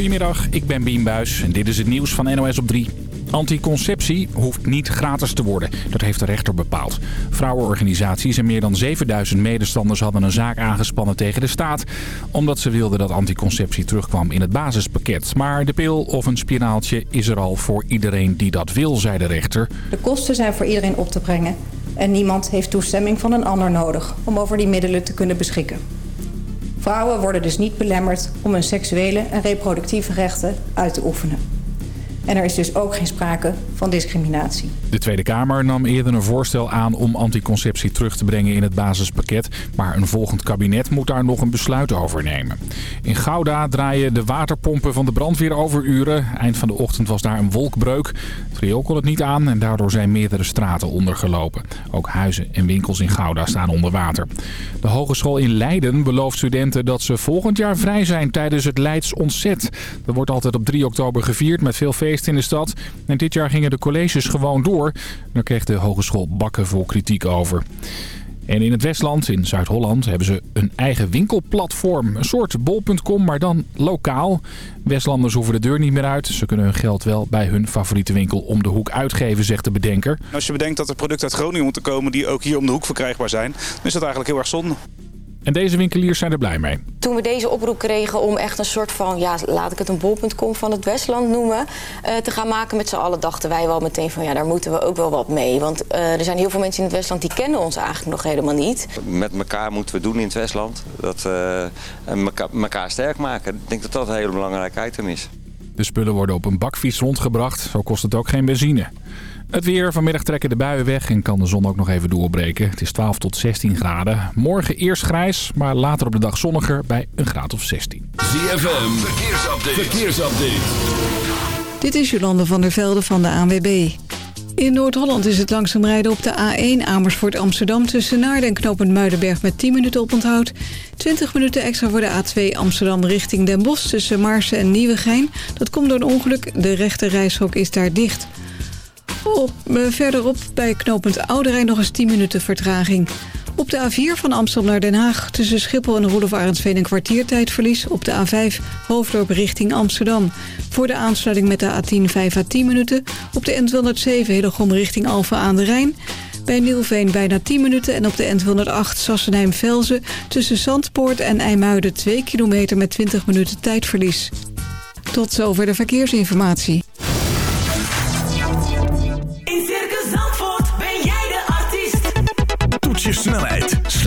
Goedemiddag, ik ben Bien Buis en dit is het nieuws van NOS op 3. Anticonceptie hoeft niet gratis te worden. Dat heeft de rechter bepaald. Vrouwenorganisaties en meer dan 7000 medestanders hadden een zaak aangespannen tegen de staat. Omdat ze wilden dat anticonceptie terugkwam in het basispakket. Maar de pil of een spiraaltje is er al voor iedereen die dat wil, zei de rechter. De kosten zijn voor iedereen op te brengen. En niemand heeft toestemming van een ander nodig om over die middelen te kunnen beschikken. Vrouwen worden dus niet belemmerd om hun seksuele en reproductieve rechten uit te oefenen. En er is dus ook geen sprake van discriminatie. De Tweede Kamer nam eerder een voorstel aan om anticonceptie terug te brengen in het basispakket. Maar een volgend kabinet moet daar nog een besluit over nemen. In Gouda draaien de waterpompen van de brandweer overuren. Eind van de ochtend was daar een wolkbreuk. Het riool kon het niet aan en daardoor zijn meerdere straten ondergelopen. Ook huizen en winkels in Gouda staan onder water. De hogeschool in Leiden belooft studenten dat ze volgend jaar vrij zijn tijdens het Leids Ontzet. Dat wordt altijd op 3 oktober gevierd met veel feesten in de stad. En dit jaar gingen de colleges gewoon door. Daar kreeg de hogeschool bakken vol kritiek over. En in het Westland, in Zuid-Holland, hebben ze een eigen winkelplatform. Een soort bol.com, maar dan lokaal. Westlanders hoeven de deur niet meer uit. Ze kunnen hun geld wel bij hun favoriete winkel om de hoek uitgeven, zegt de bedenker. Als je bedenkt dat er producten uit Groningen moeten komen die ook hier om de hoek verkrijgbaar zijn, dan is dat eigenlijk heel erg zonde. En deze winkeliers zijn er blij mee. Toen we deze oproep kregen om echt een soort van, ja, laat ik het een bol.com van het Westland noemen, uh, te gaan maken met z'n allen, dachten wij wel meteen van, ja, daar moeten we ook wel wat mee. Want uh, er zijn heel veel mensen in het Westland die kennen ons eigenlijk nog helemaal niet. Met elkaar moeten we doen in het Westland. Dat uh, elkaar sterk maken. Ik denk dat dat een hele belangrijk item is. De spullen worden op een bakfiets rondgebracht. Zo kost het ook geen benzine. Het weer. Vanmiddag trekken de buien weg en kan de zon ook nog even doorbreken. Het is 12 tot 16 graden. Morgen eerst grijs, maar later op de dag zonniger bij een graad of 16. ZFM. Verkeersupdate. Verkeersupdate. Dit is Jolande van der Velde van de ANWB. In Noord-Holland is het langzaam rijden op de A1 Amersfoort Amsterdam... tussen Naarden en Knopend Muidenberg met 10 minuten op onthoud. 20 minuten extra voor de A2 Amsterdam richting Den Bosch... tussen Maarsen en Nieuwegein. Dat komt door een ongeluk. De rechte reishok is daar dicht. Op, eh, verderop bij knooppunt Ouderijn nog eens 10 minuten vertraging. Op de A4 van Amsterdam naar Den Haag tussen Schiphol en Roelof Arendsveen een kwartiertijdverlies. Op de A5 Hoofddorp richting Amsterdam. Voor de aansluiting met de A10 5 à 10 minuten. Op de N207 Hillegom richting Alphen aan de Rijn. Bij Nieuwveen bijna 10 minuten en op de N208 Sassenheim-Velzen... tussen Zandpoort en IJmuiden 2 kilometer met 20 minuten tijdverlies. Tot zover de verkeersinformatie.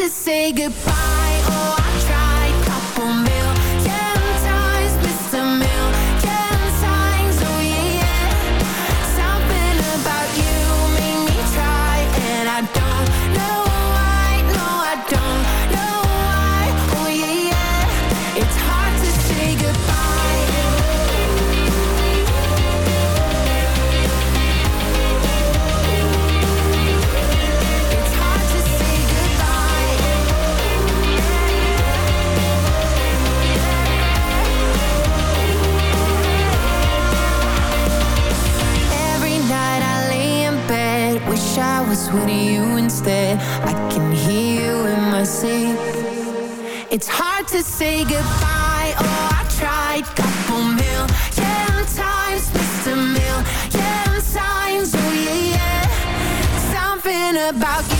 to say goodbye. with you instead. I can hear you in my sleep. It's hard to say goodbye. Oh, I tried. a Couple million times, missed a million times. Oh yeah, yeah. Something about you.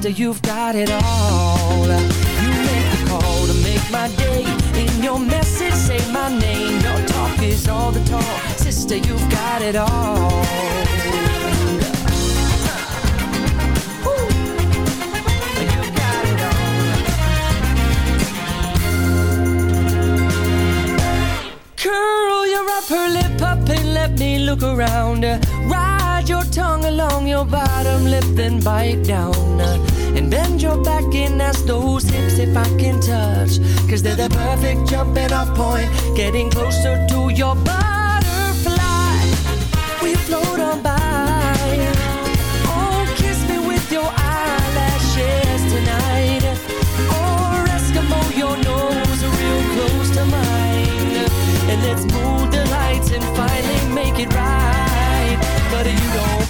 Sister, you've got it all. You make the call to make my day. In your message, say my name. Your talk is all the talk. Sister, you've got it all. Curl your upper lip up and let me look around. Ride your tongue along your bottom lip, then bite down. And bend your back and ask those hips if I can touch. Cause they're the perfect jumping off point, getting closer to your butterfly. We float on by. Oh, kiss me with your eyelashes tonight. Or Eskimo, your nose real close to mine. And let's move the lights and finally make it right. But you don't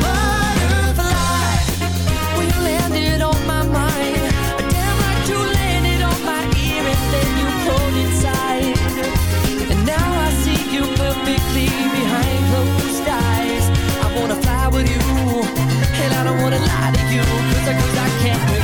Butterfly, when you landed on my mind, damn like you landed on my ear and then you pulled inside. And now I see you perfectly behind closed eyes. I wanna fly with you, and I don't wanna lie to you, cause I, I can't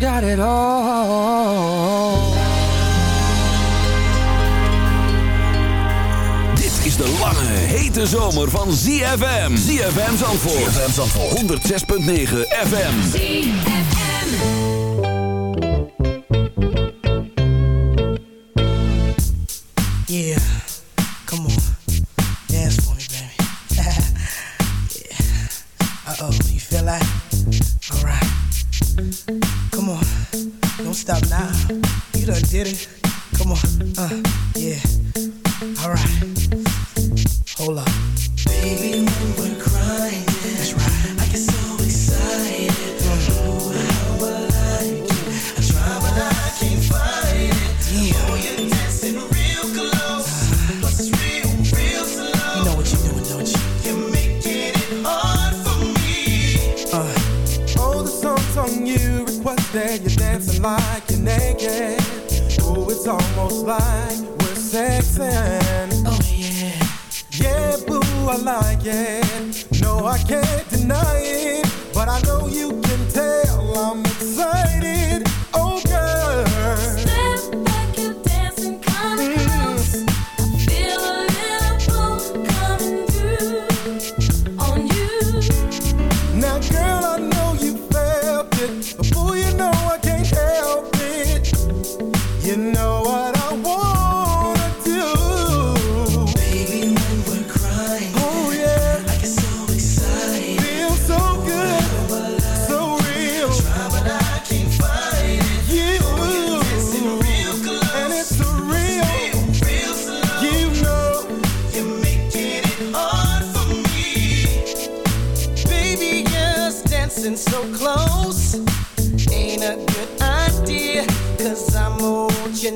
got it all. Dit is de lange, hete zomer van ZFM. ZFM Zandvoort. ZFM Zandvoort. 106.9 FM. Yeah,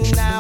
now.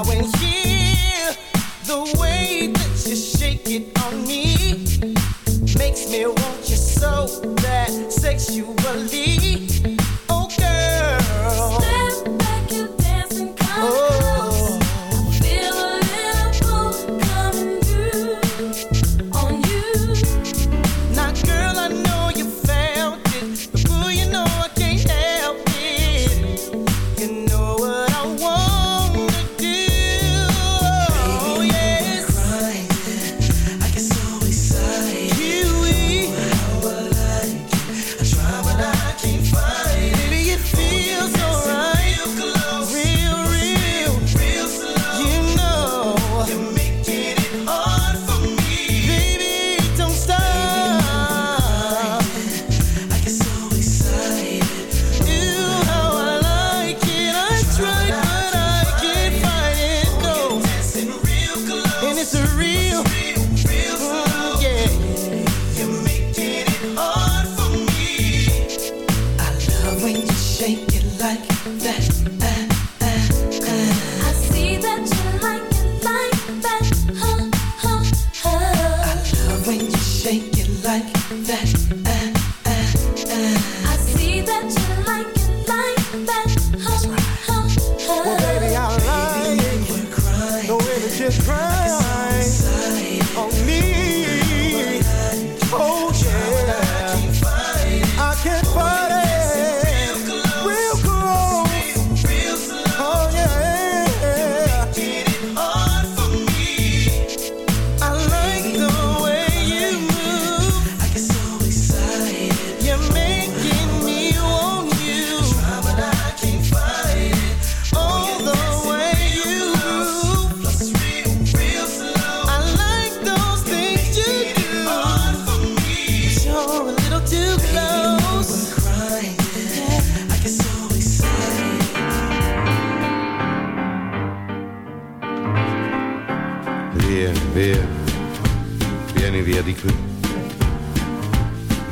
can't find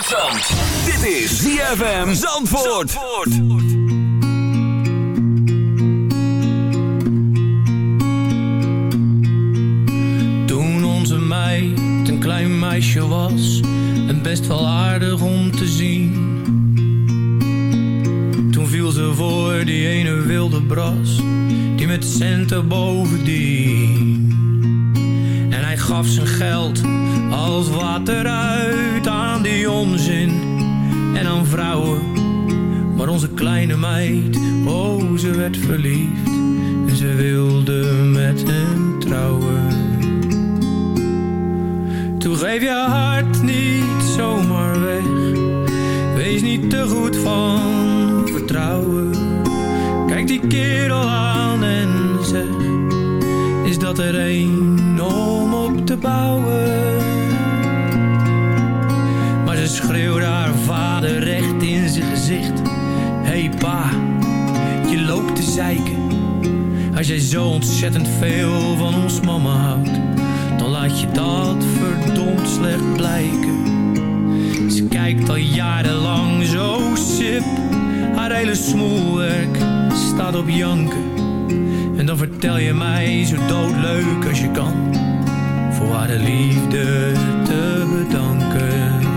Dit is ZFM Zandvoort. Toen onze meid een klein meisje was en best wel aardig om te zien. Toen viel ze voor die ene wilde bras, die met centen bovendien. Water uit aan die onzin en aan vrouwen. Maar onze kleine meid, oh ze werd verliefd en ze wilde met hem trouwen. Toen geef je hart niet zomaar weg. Wees niet te goed van vertrouwen. Kijk die kerel aan en zeg: Is dat er een om op te bouwen? Gezicht: Hey pa, je loopt te zeiken. Als jij zo ontzettend veel van ons mama houdt, dan laat je dat verdomd slecht blijken. Ze kijkt al jarenlang zo sip, haar hele smoelwerk staat op janken. En dan vertel je mij zo doodleuk als je kan, voor haar de liefde te bedanken.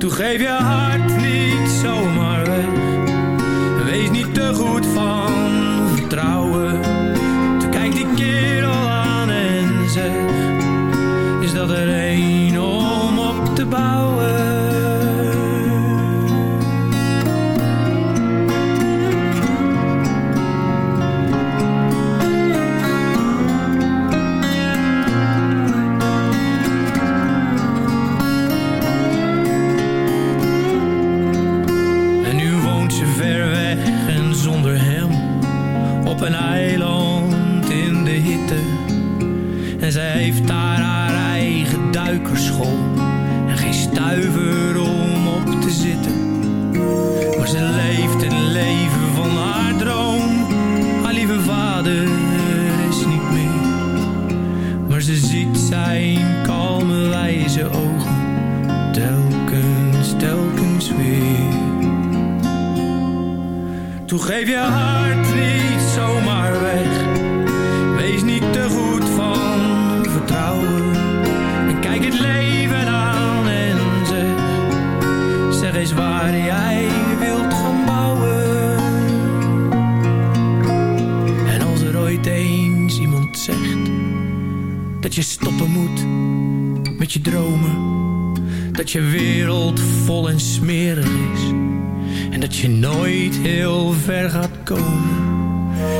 Toen geef je hart niet zomaar weg. Wees niet te goed van vertrouwen. Toen kijkt die kerel aan en zegt: Is dat er een om op te bouwen? En ze heeft daar haar eigen duikerschool. En geen stuiver om op te zitten. Maar ze leeft een leven van haar droom. Haar lieve vader is niet meer. Maar ze ziet zijn kalme wijze ogen. Telkens, telkens weer. Toen geef je haar dat je wereld vol en smerig is. En dat je nooit heel ver gaat komen.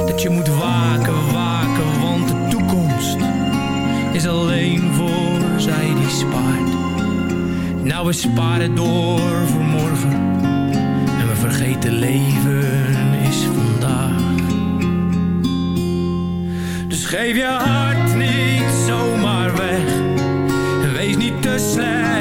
Dat je moet waken, waken, want de toekomst is alleen voor zij die spaart. Nou, we sparen door voor morgen. En we vergeten leven is vandaag. Dus geef je hart niet zomaar weg. En wees niet te slecht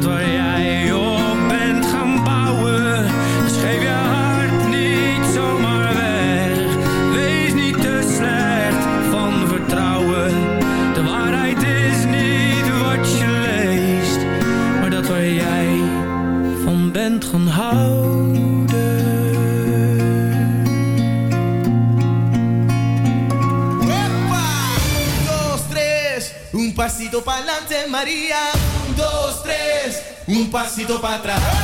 dat waar jij op bent gaan bouwen, dus geef je hart niet zomaar weg. Wees niet te slecht van vertrouwen. De waarheid is niet wat je leest, maar dat waar jij van bent gaan houden. Epa! Un pasito pa'lante, Maria. um passito pra trás.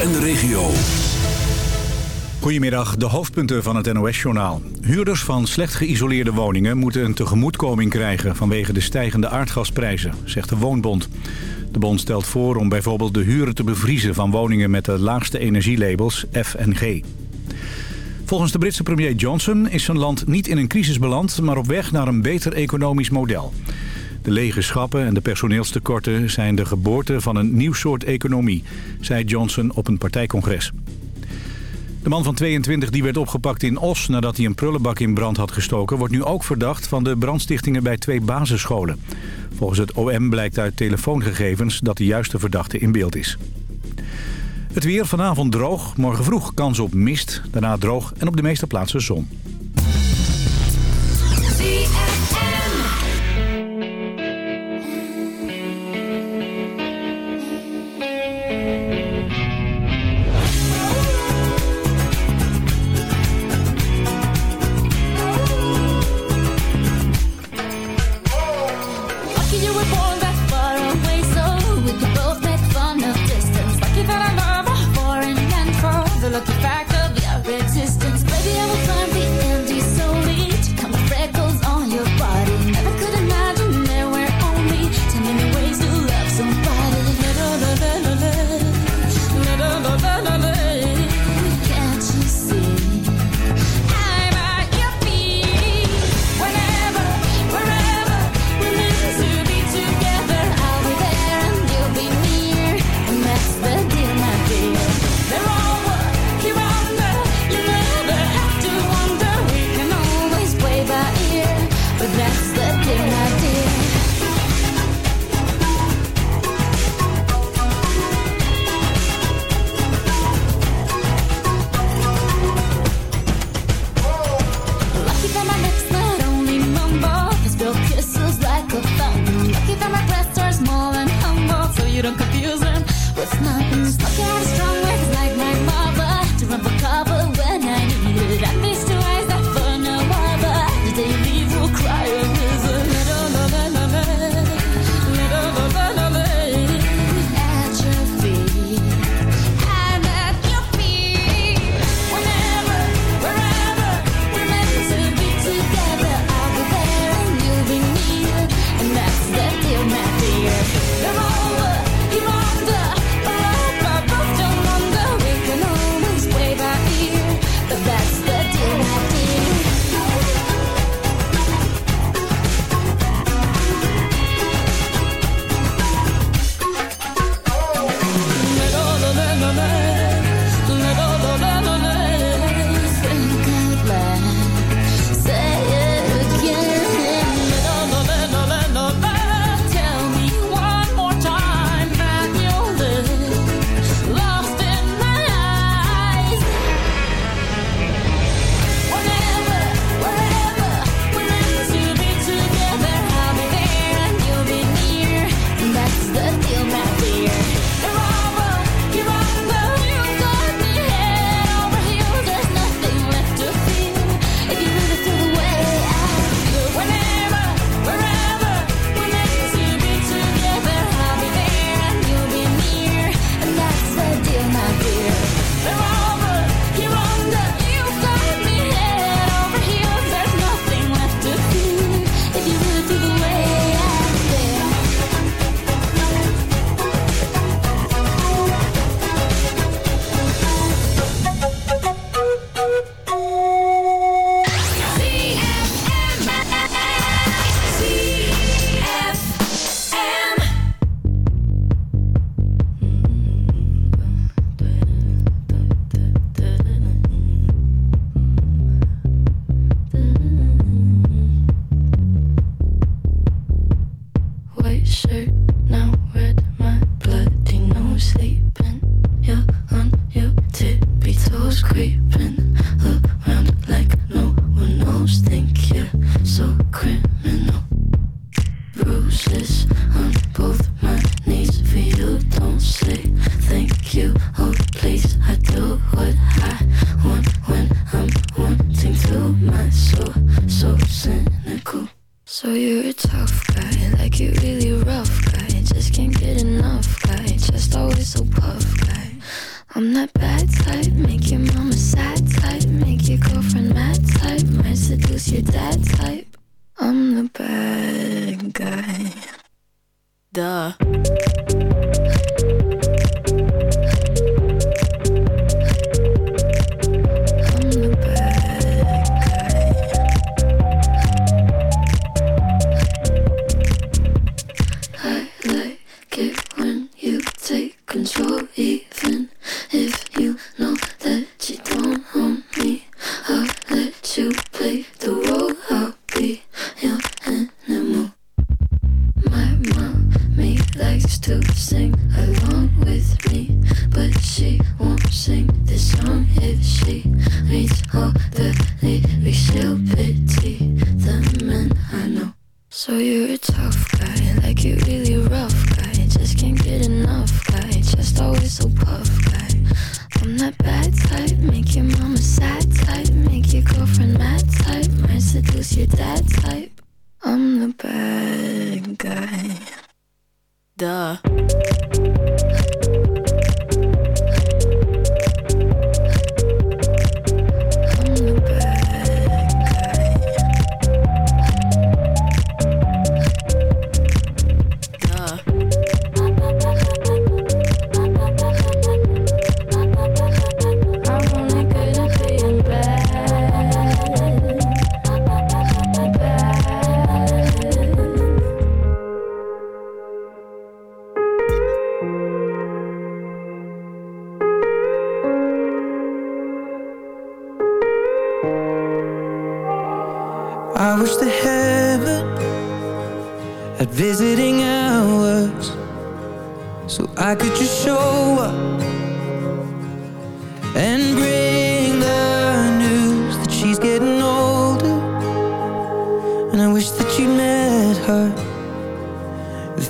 en de regio. Goedemiddag, de hoofdpunten van het NOS-journaal. Huurders van slecht geïsoleerde woningen moeten een tegemoetkoming krijgen... vanwege de stijgende aardgasprijzen, zegt de Woonbond. De bond stelt voor om bijvoorbeeld de huren te bevriezen... van woningen met de laagste energielabels F en G. Volgens de Britse premier Johnson is zijn land niet in een crisis beland... maar op weg naar een beter economisch model. De lege schappen en de personeelstekorten zijn de geboorte van een nieuw soort economie, zei Johnson op een partijcongres. De man van 22 die werd opgepakt in Os nadat hij een prullenbak in brand had gestoken... wordt nu ook verdacht van de brandstichtingen bij twee basisscholen. Volgens het OM blijkt uit telefoongegevens dat de juiste verdachte in beeld is. Het weer vanavond droog, morgen vroeg kans op mist, daarna droog en op de meeste plaatsen zon. a bad guy. Duh.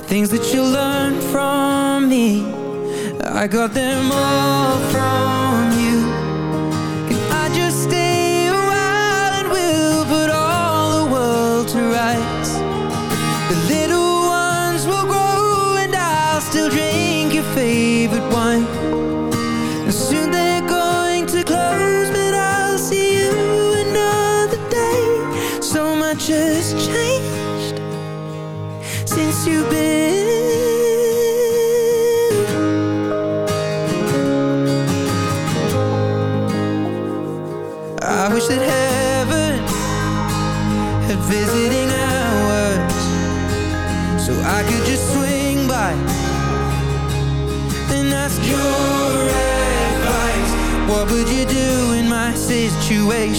Things that you learned from me. I got them all from situation.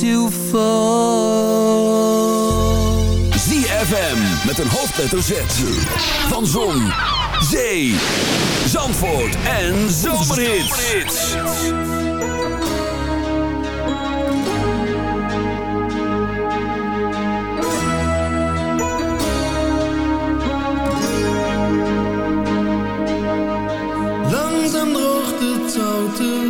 to fall. ZFM met een hoofdletter Z. Van Zon, Zee, Zandvoort en Zomerhit. Langzaam droogt het zouten.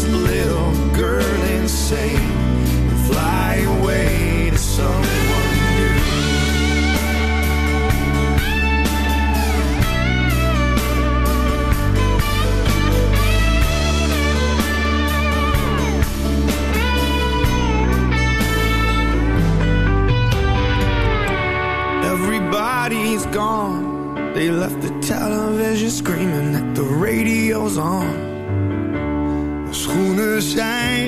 this little girl insane.